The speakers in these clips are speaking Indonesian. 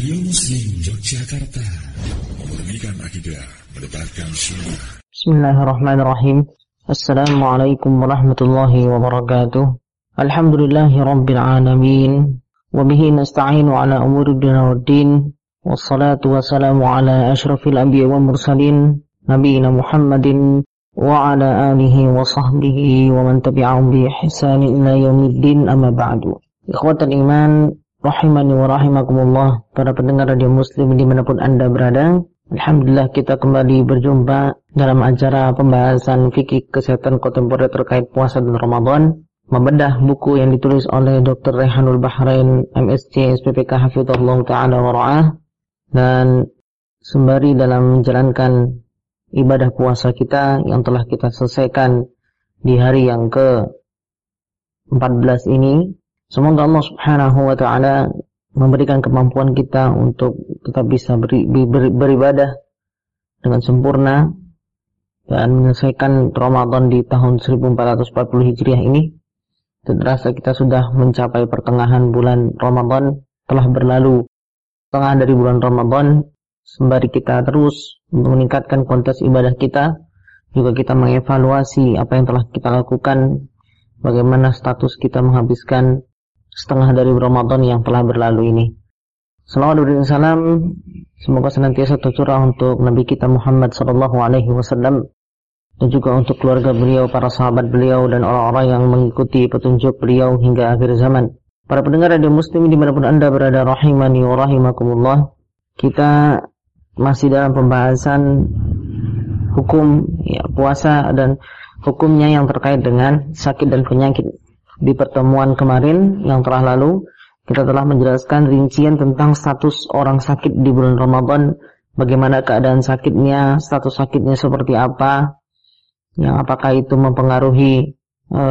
Radio Muslim Yogyakarta Memurnikan akidah Mendebarkan sunnah Bismillahirrahmanirrahim Assalamualaikum warahmatullahi wabarakatuh Alhamdulillahi rabbil alamin Wabihi nasta'inu ala umuri dina wa din Wassalatu wassalamu ala ashrafil anbiya wa mursalin Nabiina Muhammadin Wa ala alihi wa sahbihi Wa man tabi'ahum bi ihsani ila yaumiddin amma ba'du Ikhwatan iman Rahimani wa rahimakumullah Para pendengar radio muslim di mana pun anda berada Alhamdulillah kita kembali berjumpa dalam acara pembahasan fikih kesehatan kontemporer terkait puasa dan Ramadan membedah buku yang ditulis oleh Dr. Rehanul Bahrain MSc SPPK Hafizullah Ta'ala wa Ra'ah dan sembari dalam menjalankan ibadah puasa kita yang telah kita selesaikan di hari yang ke 14 ini Semoga Allah Subhanahu wa taala memberikan kemampuan kita untuk tetap bisa beri, ber, beribadah dengan sempurna dan menyelesaikan Ramadan di tahun 1440 Hijriah ini. Dan rasa kita sudah mencapai pertengahan bulan Ramadan telah berlalu tengah dari bulan Ramadan sembari kita terus meningkatkan kualitas ibadah kita juga kita mengevaluasi apa yang telah kita lakukan bagaimana status kita menghabiskan setengah dari Ramadan yang telah berlalu ini. Salawat dan salam semoga senantiasa tercurah untuk Nabi kita Muhammad sallallahu alaihi wasallam dan juga untuk keluarga beliau, para sahabat beliau dan orang-orang yang mengikuti petunjuk beliau hingga akhir zaman. Para pendengar radio muslim di mana pun anda berada rahimani wa rahimakumullah Kita masih dalam pembahasan hukum ya, puasa dan hukumnya yang terkait dengan sakit dan penyakit di pertemuan kemarin yang telah lalu kita telah menjelaskan rincian tentang status orang sakit di bulan Ramadan, bagaimana keadaan sakitnya, status sakitnya seperti apa, yang apakah itu mempengaruhi e,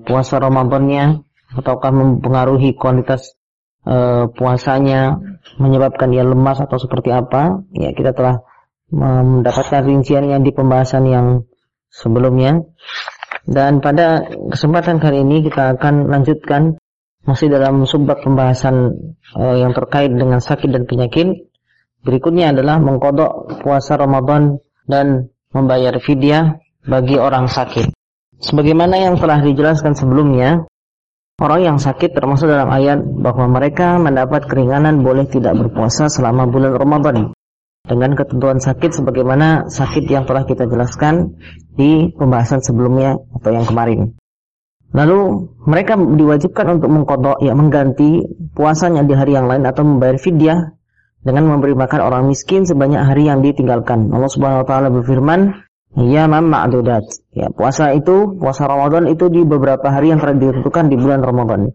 puasa Ramadannya ataukah mempengaruhi kualitas e, puasanya, menyebabkan dia lemas atau seperti apa? Ya, kita telah mendapatkan rinciannya di pembahasan yang sebelumnya. Dan pada kesempatan kali ini kita akan lanjutkan masih dalam subbab pembahasan uh, yang terkait dengan sakit dan penyakit. Berikutnya adalah mengkodok puasa Ramadan dan membayar fidyah bagi orang sakit. Sebagaimana yang telah dijelaskan sebelumnya, orang yang sakit termasuk dalam ayat bahwa mereka mendapat keringanan boleh tidak berpuasa selama bulan Ramadan dengan ketentuan sakit sebagaimana sakit yang telah kita jelaskan di pembahasan sebelumnya atau yang kemarin. Lalu mereka diwajibkan untuk mengkodok, ya mengganti puasanya di hari yang lain atau membayar fidyah dengan memberi makan orang miskin sebanyak hari yang ditinggalkan. Allah Subhanahu wa taala berfirman, "Ya ma'dudat." Ya, puasa itu, puasa Ramadan itu di beberapa hari yang telah ditentukan di bulan Ramadan.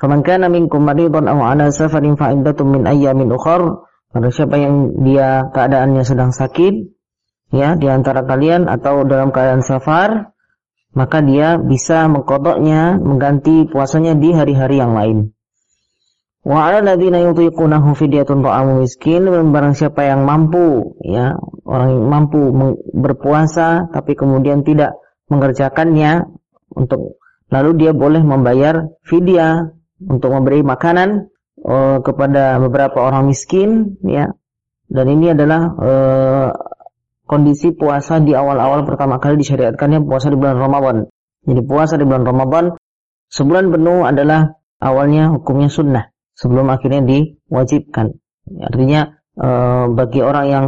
Faman kana minkum maridan aw 'ala safarin fa min ayyamin ukhra pada siapa yang dia keadaannya sedang sakit, ya, di antara kalian atau dalam keadaan safar, maka dia bisa mengkodoknya, mengganti puasanya di hari-hari yang lain. Wa 'ala alladziina yutiqunahu fidyatun ta'amu miskin, barang siapa yang mampu, ya, orang yang mampu berpuasa tapi kemudian tidak mengerjakannya untuk lalu dia boleh membayar fidyah untuk memberi makanan uh, kepada beberapa orang miskin ya. Dan ini adalah uh, kondisi puasa di awal-awal pertama kali disyariatkannya puasa di bulan Ramadan. Jadi puasa di bulan Ramadan sebulan penuh adalah awalnya hukumnya sunnah sebelum akhirnya diwajibkan. Artinya uh, bagi orang yang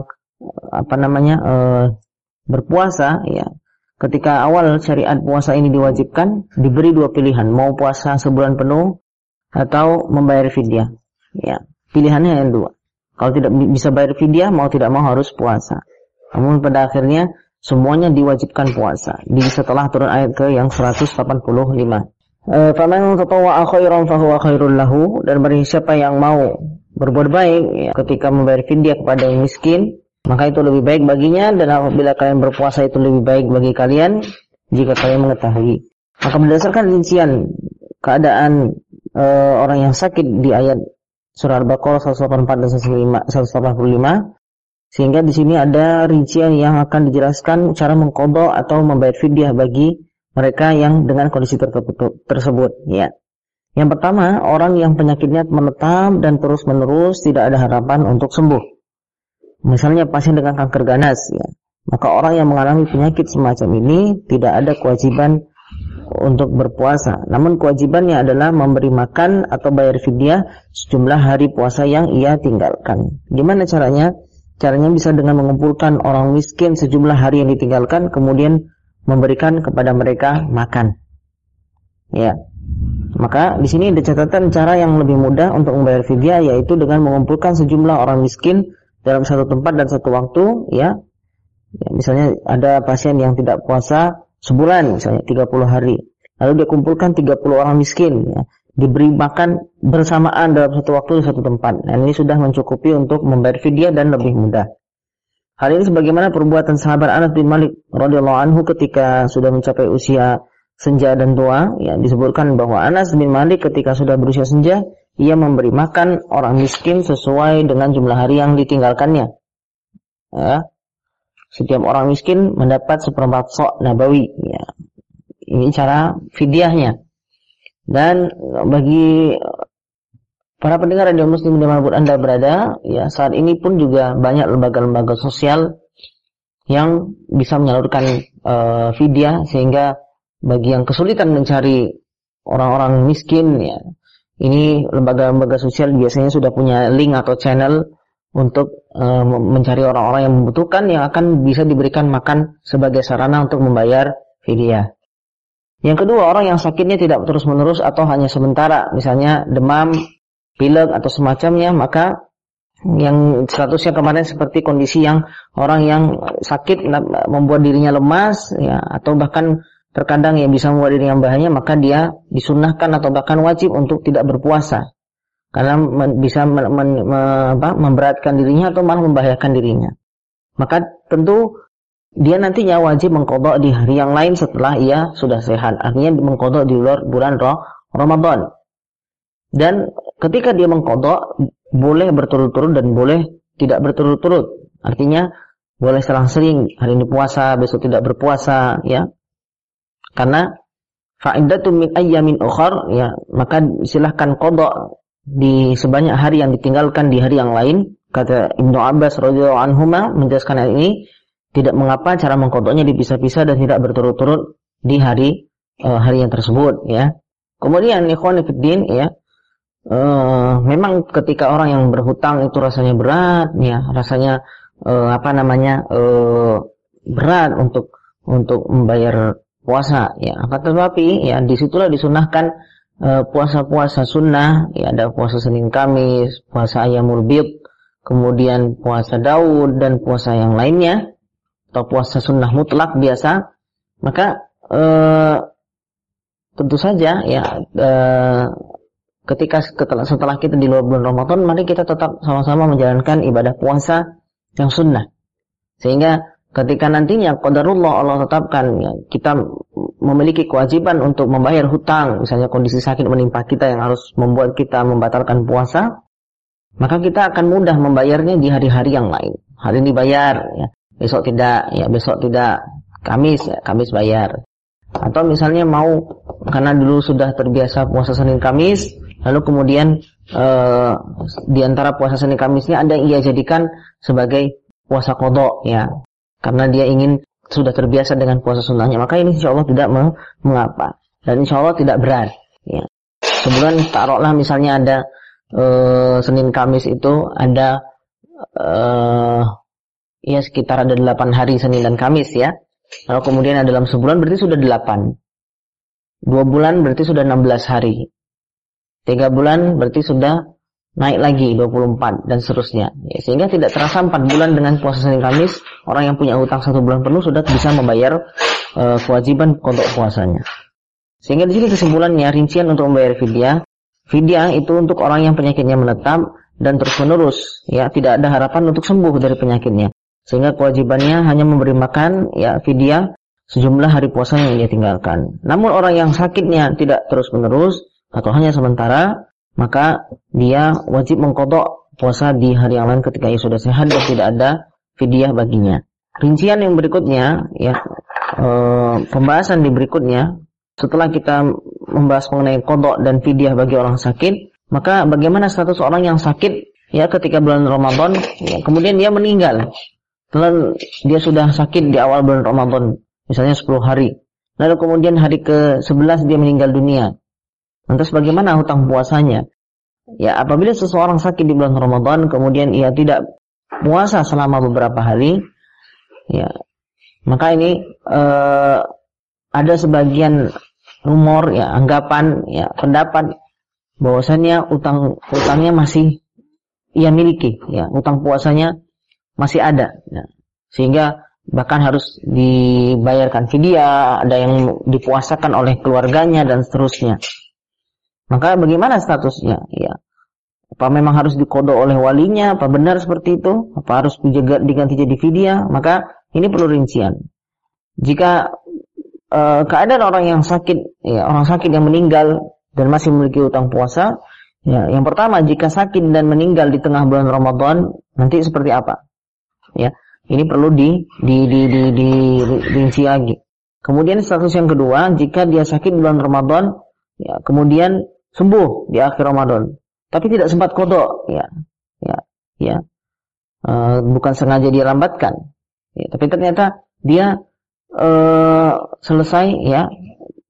apa namanya uh, berpuasa ya ketika awal syariat puasa ini diwajibkan diberi dua pilihan. Mau puasa sebulan penuh atau membayar fidyah. Ya, pilihannya yang dua. Kalau tidak bisa bayar fidyah, mau tidak mau harus puasa. Namun pada akhirnya semuanya diwajibkan puasa. Di setelah turun ayat ke yang 185. Eh, faman tatawwa'a khairan fahuwa khairul lahu dan barang siapa yang mau berbuat baik ya, ketika membayar fidyah kepada yang miskin, maka itu lebih baik baginya dan apabila kalian berpuasa itu lebih baik bagi kalian jika kalian mengetahui. Maka berdasarkan rincian keadaan uh, orang yang sakit di ayat surah Al-Baqarah 184 dan 185 sehingga di sini ada rincian yang akan dijelaskan cara mengkodok atau membayar fidyah bagi mereka yang dengan kondisi tersebut ya. Yang pertama, orang yang penyakitnya menetap dan terus-menerus tidak ada harapan untuk sembuh. Misalnya pasien dengan kanker ganas, ya. maka orang yang mengalami penyakit semacam ini tidak ada kewajiban untuk berpuasa. Namun kewajibannya adalah memberi makan atau bayar fidyah sejumlah hari puasa yang ia tinggalkan. Gimana caranya? Caranya bisa dengan mengumpulkan orang miskin sejumlah hari yang ditinggalkan, kemudian memberikan kepada mereka makan. Ya, maka di sini ada catatan cara yang lebih mudah untuk membayar fidyah yaitu dengan mengumpulkan sejumlah orang miskin dalam satu tempat dan satu waktu ya. ya misalnya ada pasien yang tidak puasa sebulan misalnya 30 hari. Lalu dia kumpulkan 30 orang miskin ya, diberi makan bersamaan dalam satu waktu di satu tempat. Dan ini sudah mencukupi untuk membayar fidyah dan lebih mudah. Hal ini sebagaimana perbuatan sahabat Anas bin Malik radhiyallahu anhu ketika sudah mencapai usia senja dan tua, ya disebutkan bahwa Anas bin Malik ketika sudah berusia senja, ia memberi makan orang miskin sesuai dengan jumlah hari yang ditinggalkannya. Ya. Setiap orang miskin mendapat seperempat sok nabawi. Ya. Ini cara fidyahnya. Dan bagi para pendengar radio muslim di mana pun anda berada, ya saat ini pun juga banyak lembaga-lembaga sosial yang bisa menyalurkan uh, fidyah sehingga bagi yang kesulitan mencari orang-orang miskin ya ini lembaga-lembaga sosial biasanya sudah punya link atau channel untuk e, mencari orang-orang yang membutuhkan yang akan bisa diberikan makan sebagai sarana untuk membayar fidyah. Yang kedua, orang yang sakitnya tidak terus-menerus atau hanya sementara, misalnya demam, pilek atau semacamnya, maka yang statusnya kemarin seperti kondisi yang orang yang sakit membuat dirinya lemas ya atau bahkan terkadang yang bisa membuat diri yang bahaya maka dia disunahkan atau bahkan wajib untuk tidak berpuasa karena bisa memberatkan dirinya atau malah membahayakan dirinya. Maka tentu dia nantinya wajib mengkodok di hari yang lain setelah ia sudah sehat. Artinya mengkodok di luar bulan roh Ramadan. Dan ketika dia mengkodok boleh berturut-turut dan boleh tidak berturut-turut. Artinya boleh selang-seling hari ini puasa besok tidak berpuasa ya. Karena fa'iddatun min ayyamin ukhar ya maka silahkan qada di sebanyak hari yang ditinggalkan di hari yang lain kata Ibnu Abbas radhiyallahu anhuma menjelaskan hal ini tidak mengapa cara mengkodoknya dipisah-pisah dan tidak berturut-turut di hari uh, hari yang tersebut ya. Kemudian ikhwan fillah ya uh, memang ketika orang yang berhutang itu rasanya berat ya, rasanya uh, apa namanya uh, berat untuk untuk membayar puasa ya akan tetapi ya di situlah disunahkan puasa-puasa sunnah ya ada puasa Senin Kamis puasa Ayamul Bid kemudian puasa Daud dan puasa yang lainnya atau puasa sunnah mutlak biasa maka e, tentu saja ya e, ketika setelah, setelah kita di luar bulan Ramadan mari kita tetap sama-sama menjalankan ibadah puasa yang sunnah. Sehingga ketika nantinya qadarullah Allah tetapkan ya, kita memiliki kewajiban untuk membayar hutang, misalnya kondisi sakit menimpa kita yang harus membuat kita membatalkan puasa, maka kita akan mudah membayarnya di hari-hari yang lain. Hari ini bayar, ya, besok tidak, ya. Besok tidak, Kamis, ya, Kamis bayar. Atau misalnya mau karena dulu sudah terbiasa puasa Senin Kamis, lalu kemudian eh, di antara puasa Senin Kamisnya ada yang ia jadikan sebagai puasa kodok, ya. Karena dia ingin sudah terbiasa dengan puasa sunnahnya. Maka ini insya Allah tidak mengapa. Dan insya Allah tidak berat. Ya. sebulan taruhlah misalnya ada e, Senin Kamis itu ada e, ya sekitar ada 8 hari Senin dan Kamis ya. Lalu kemudian ada dalam sebulan berarti sudah 8 dua bulan berarti sudah 16 hari. Tiga bulan berarti sudah naik lagi 24 dan seterusnya. Ya, sehingga tidak terasa 4 bulan dengan puasa Senin Kamis, orang yang punya utang satu bulan penuh sudah bisa membayar uh, kewajiban untuk puasanya. Sehingga di sini kesimpulannya rincian untuk membayar fidyah. Fidyah itu untuk orang yang penyakitnya menetap dan terus menerus, ya tidak ada harapan untuk sembuh dari penyakitnya. Sehingga kewajibannya hanya memberi makan, ya fidyah sejumlah hari puasa yang dia tinggalkan. Namun orang yang sakitnya tidak terus menerus atau hanya sementara, maka dia wajib mengkodok puasa di hari yang lain ketika ia sudah sehat dan tidak ada fidyah baginya. Rincian yang berikutnya, ya e, pembahasan di berikutnya, setelah kita membahas mengenai kodok dan fidyah bagi orang sakit, maka bagaimana status orang yang sakit ya ketika bulan Ramadan, ya, kemudian dia meninggal. Lalu dia sudah sakit di awal bulan Ramadan, misalnya 10 hari. Lalu kemudian hari ke-11 dia meninggal dunia. Lantas bagaimana hutang puasanya? Ya, apabila seseorang sakit di bulan Ramadan, kemudian ia tidak puasa selama beberapa hari, ya, maka ini eh, ada sebagian rumor ya anggapan ya pendapat bahwasannya utang utangnya masih ia miliki ya utang puasanya masih ada ya. sehingga bahkan harus dibayarkan fidyah ada yang dipuasakan oleh keluarganya dan seterusnya maka bagaimana statusnya ya apa memang harus dikodok oleh walinya apa benar seperti itu apa harus dijaga diganti jadi fidyah maka ini perlu rincian jika uh, keadaan orang yang sakit, ya, orang sakit yang meninggal dan masih memiliki utang puasa, ya, yang pertama jika sakit dan meninggal di tengah bulan Ramadan, nanti seperti apa? Ya, ini perlu di di di di, di, di rinci lagi. Kemudian status yang kedua, jika dia sakit bulan Ramadan, ya, kemudian sembuh di akhir Ramadan, tapi tidak sempat kodok, ya, ya, ya, uh, bukan sengaja dia lambatkan, ya, tapi ternyata dia uh, selesai ya.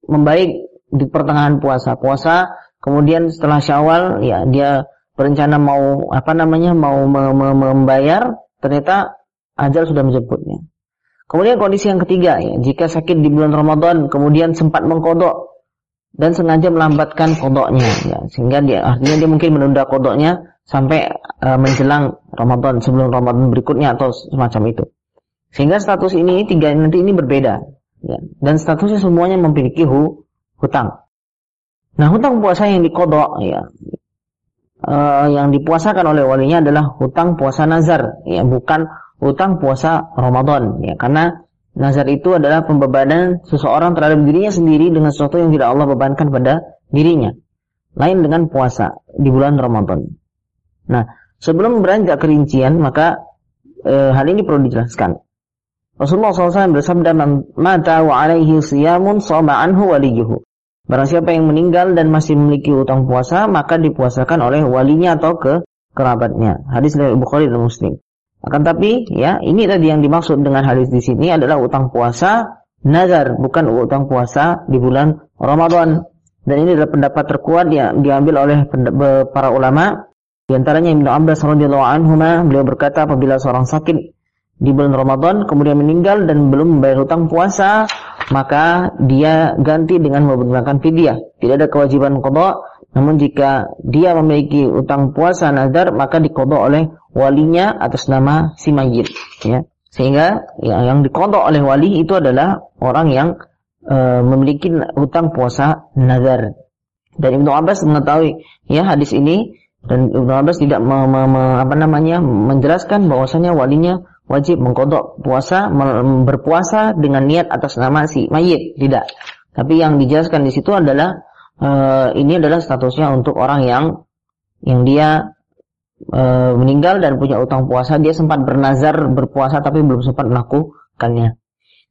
Membaik di pertengahan puasa. Puasa kemudian setelah Syawal ya dia berencana mau apa namanya mau membayar. Ternyata ajal sudah menjemputnya. Kemudian kondisi yang ketiga ya, jika sakit di bulan Ramadan kemudian sempat mengkodok dan sengaja melambatkan kodoknya ya, sehingga dia artinya dia mungkin menunda kodoknya sampai uh, menjelang Ramadan sebelum Ramadan berikutnya atau semacam itu. Sehingga status ini tiga nanti ini berbeda. Ya. Dan statusnya semuanya memiliki hu, hutang. Nah hutang puasa yang dikodok ya, uh, yang dipuasakan oleh walinya adalah hutang puasa nazar, ya bukan hutang puasa Ramadan, ya karena nazar itu adalah pembebanan seseorang terhadap dirinya sendiri dengan sesuatu yang tidak Allah bebankan pada dirinya. Lain dengan puasa di bulan Ramadan. Nah, sebelum beranjak kerincian, maka e, hal ini perlu dijelaskan. Rasulullah SAW bersabda, "Mata wa alaihi siyamun anhu waliyuhu." Barang siapa yang meninggal dan masih memiliki utang puasa, maka dipuasakan oleh walinya atau ke kerabatnya. Hadis dari Bukhari dan Muslim. Akan tapi, ya, ini tadi yang dimaksud dengan hadis di sini adalah utang puasa nazar, bukan utang puasa di bulan Ramadan. Dan ini adalah pendapat terkuat yang diambil oleh para ulama. Di antaranya Ibnu Abbas radhiyallahu anhu beliau berkata apabila seorang sakit di bulan Ramadan kemudian meninggal dan belum membayar hutang puasa maka dia ganti dengan menggunakan fidyah tidak ada kewajiban qada namun jika dia memiliki utang puasa nazar maka dikodok oleh walinya atas nama si mayit ya. Sehingga ya, yang dikodok oleh wali itu adalah orang yang e, memiliki utang puasa nazar. Dan Ibnu Abbas mengetahui ya hadis ini. Dan Ibnu Abbas tidak me, me, me, apa namanya menjelaskan bahwasanya walinya wajib mengkodok puasa berpuasa dengan niat atas nama si mayit. Tidak. Tapi yang dijelaskan di situ adalah e, ini adalah statusnya untuk orang yang yang dia e, meninggal dan punya utang puasa. Dia sempat bernazar berpuasa tapi belum sempat melakukannya.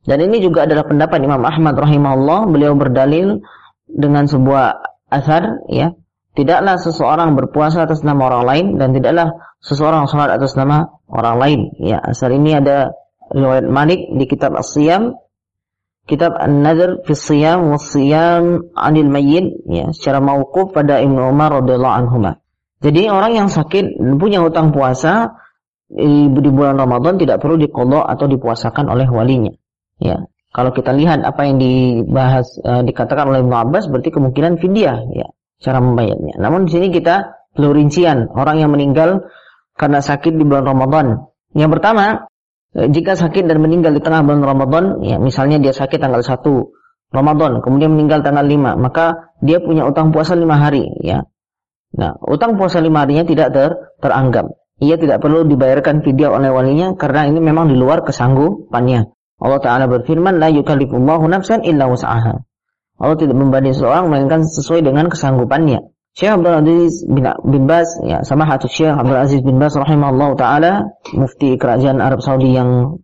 Dan ini juga adalah pendapat Imam Ahmad rahimahullah. Beliau berdalil dengan sebuah asar ya. Tidaklah seseorang berpuasa atas nama orang lain dan tidaklah seseorang sholat atas nama orang lain. Ya, asal ini ada riwayat Malik di kitab As-Siyam, kitab An-Nadhr fi Siyam wa Siyam 'anil Mayyit, ya, secara mauquf pada Ibnu Umar radhiyallahu anhuma. Jadi orang yang sakit punya hutang puasa di, bulan Ramadan tidak perlu dikodok atau dipuasakan oleh walinya. Ya, kalau kita lihat apa yang dibahas uh, dikatakan oleh Ibnu Abbas berarti kemungkinan fidyah ya cara membayarnya. Namun di sini kita perlu rincian orang yang meninggal karena sakit di bulan Ramadan. Yang pertama, eh, jika sakit dan meninggal di tengah bulan Ramadan, ya misalnya dia sakit tanggal 1 Ramadan, kemudian meninggal tanggal 5, maka dia punya utang puasa 5 hari, ya. Nah, utang puasa 5 harinya tidak ter teranggap. Ia tidak perlu dibayarkan fidyah oleh walinya karena ini memang di luar kesanggupannya. Allah Ta'ala berfirman, La yukallifullahu nafsan illa was'aha. Allah tidak membanding seorang melainkan sesuai dengan kesanggupannya. Syekh Abdul Aziz bin, bin Bas ya sama hatu Syekh Abdul Aziz bin Bas rahimahullah taala mufti kerajaan Arab Saudi yang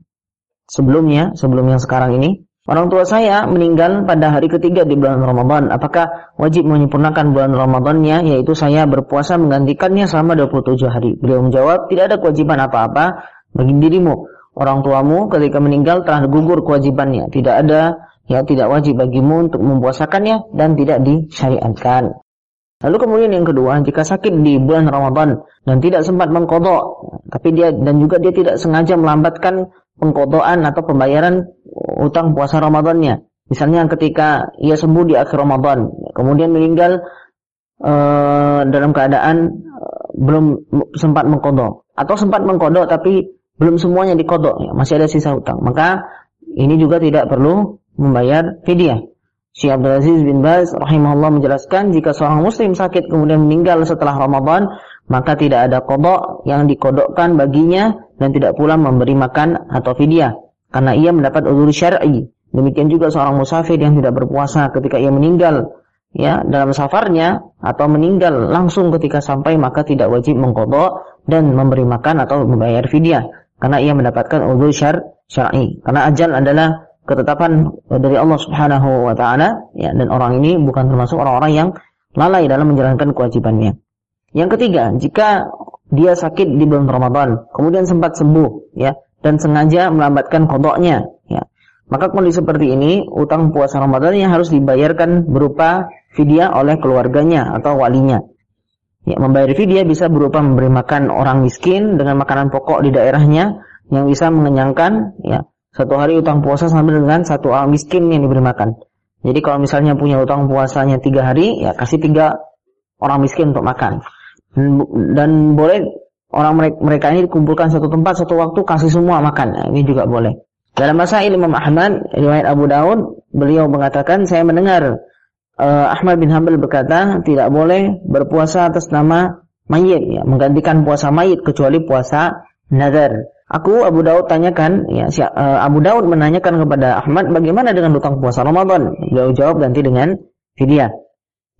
sebelumnya sebelum yang sekarang ini Orang tua saya meninggal pada hari ketiga di bulan Ramadan. Apakah wajib menyempurnakan bulan Ramadannya? Yaitu saya berpuasa menggantikannya selama 27 hari. Beliau menjawab, tidak ada kewajiban apa-apa bagi dirimu. Orang tuamu ketika meninggal telah gugur kewajibannya. Tidak ada, ya tidak wajib bagimu untuk mempuasakannya dan tidak disyariatkan. Lalu kemudian yang kedua, jika sakit di bulan Ramadan dan tidak sempat mengkodok, tapi dia dan juga dia tidak sengaja melambatkan pengkodokan atau pembayaran utang puasa Ramadannya. Misalnya ketika ia sembuh di akhir Ramadan, kemudian meninggal uh, dalam keadaan uh, belum sempat mengkodok atau sempat mengkodok tapi belum semuanya dikodok, ya, masih ada sisa utang. Maka ini juga tidak perlu membayar fidyah. Syekh Abdul Aziz bin Baz rahimahullah menjelaskan jika seorang muslim sakit kemudian meninggal setelah Ramadan, maka tidak ada kodok yang dikodokkan baginya dan tidak pula memberi makan atau fidyah karena ia mendapat uzur syar'i. Demikian juga seorang musafir yang tidak berpuasa ketika ia meninggal ya dalam safarnya atau meninggal langsung ketika sampai maka tidak wajib mengkodok dan memberi makan atau membayar fidyah karena ia mendapatkan uzur syar'i. Karena ajal adalah ketetapan dari Allah Subhanahu wa taala ya dan orang ini bukan termasuk orang-orang yang lalai dalam menjalankan kewajibannya. Yang ketiga, jika dia sakit di bulan Ramadan, kemudian sempat sembuh ya dan sengaja melambatkan kodoknya ya. Maka kondisi seperti ini, utang puasa Ramadan yang harus dibayarkan berupa fidyah oleh keluarganya atau walinya. Ya, membayar fidyah bisa berupa memberi makan orang miskin dengan makanan pokok di daerahnya yang bisa mengenyangkan ya satu hari utang puasa sama dengan satu orang miskin yang diberi makan. Jadi kalau misalnya punya utang puasanya tiga hari, ya kasih tiga orang miskin untuk makan. Dan, boleh orang mereka, mereka ini dikumpulkan satu tempat satu waktu kasih semua makan. Nah, ini juga boleh. Dalam masa Imam Ahmad, riwayat Abu Daud, beliau mengatakan saya mendengar uh, Ahmad bin Hanbal berkata tidak boleh berpuasa atas nama mayit, ya, menggantikan puasa mayit kecuali puasa nazar. Aku Abu Daud tanyakan, ya uh, Abu Daud menanyakan kepada Ahmad bagaimana dengan utang puasa Ramadan. Beliau jawab ganti dengan fidyah.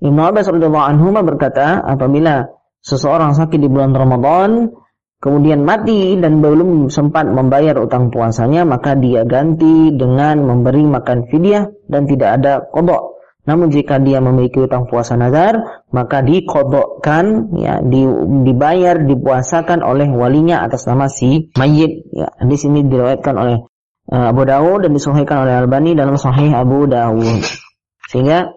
Ibnu Abbas radhiyallahu anhu berkata, apabila seseorang sakit di bulan Ramadan kemudian mati dan belum sempat membayar utang puasanya, maka dia ganti dengan memberi makan fidyah dan tidak ada kodok. Namun jika dia memiliki utang puasa nazar, maka dikodokkan, ya, di, dibayar, dipuasakan oleh walinya atas nama si mayit. Ya, di sini diriwayatkan oleh uh, Abu Dawud dan disahihkan oleh Albani dalam Sahih Abu Dawud. Sehingga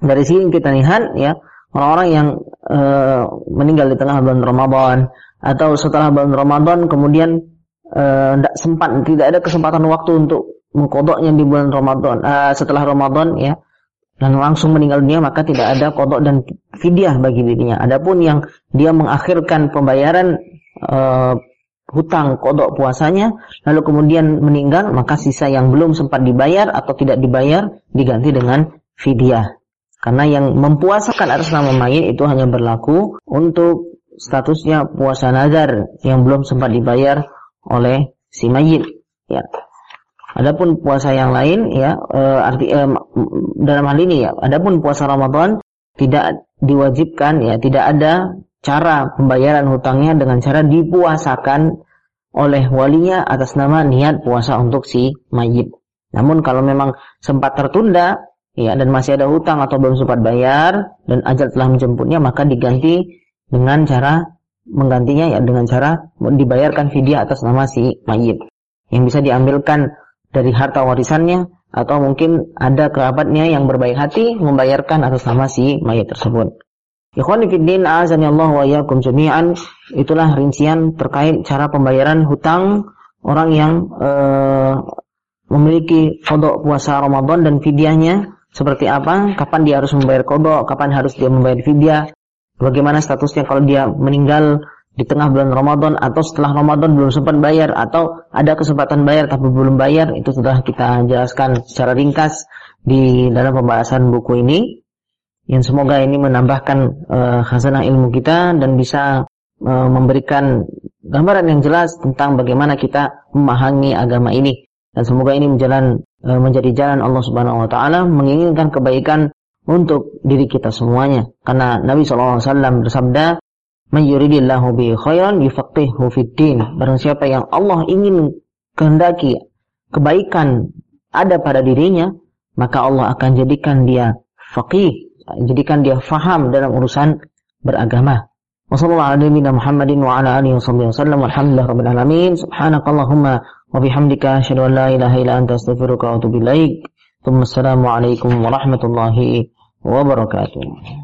dari sini kita lihat, ya, orang-orang yang uh, meninggal di tengah bulan Ramadan atau setelah bulan Ramadan kemudian tidak uh, sempat, tidak ada kesempatan waktu untuk mengkodoknya di bulan Ramadan, uh, setelah Ramadan, ya dan langsung meninggal dunia maka tidak ada kodok dan fidyah bagi dirinya. Adapun yang dia mengakhirkan pembayaran e, hutang kodok puasanya lalu kemudian meninggal maka sisa yang belum sempat dibayar atau tidak dibayar diganti dengan fidyah. Karena yang mempuasakan atas nama mayit itu hanya berlaku untuk statusnya puasa nazar yang belum sempat dibayar oleh si mayit. Ya. Adapun puasa yang lain ya e, arti e, dalam hal ini ya, adapun puasa Ramadan tidak diwajibkan ya, tidak ada cara pembayaran hutangnya dengan cara dipuasakan oleh walinya atas nama niat puasa untuk si mayit. Namun kalau memang sempat tertunda ya dan masih ada hutang atau belum sempat bayar dan ajal telah menjemputnya maka diganti dengan cara menggantinya ya dengan cara dibayarkan fidyah atas nama si mayit yang bisa diambilkan dari harta warisannya atau mungkin ada kerabatnya yang berbaik hati membayarkan atas nama si mayat tersebut. Allah wa iyyakum jami'an. Itulah rincian terkait cara pembayaran hutang orang yang uh, memiliki kodok puasa Ramadan dan fidyahnya. Seperti apa, kapan dia harus membayar kodok, kapan harus dia membayar fidyah, bagaimana statusnya kalau dia meninggal di tengah bulan Ramadan atau setelah Ramadan belum sempat bayar atau ada kesempatan bayar tapi belum bayar itu sudah kita jelaskan secara ringkas di dalam pembahasan buku ini. Yang semoga ini menambahkan uh, khazanah ilmu kita dan bisa uh, memberikan gambaran yang jelas tentang bagaimana kita memahami agama ini. Dan semoga ini menjalan uh, menjadi jalan Allah Subhanahu wa taala menginginkan kebaikan untuk diri kita semuanya. Karena Nabi SAW bersabda Man yuridillahu bi khairan yufaqihu fid din. Barang siapa yang Allah ingin kehendaki kebaikan ada pada dirinya, maka Allah akan jadikan dia faqih, jadikan dia faham dalam urusan beragama. Wassalamualaikum warahmatullahi wabarakatuh.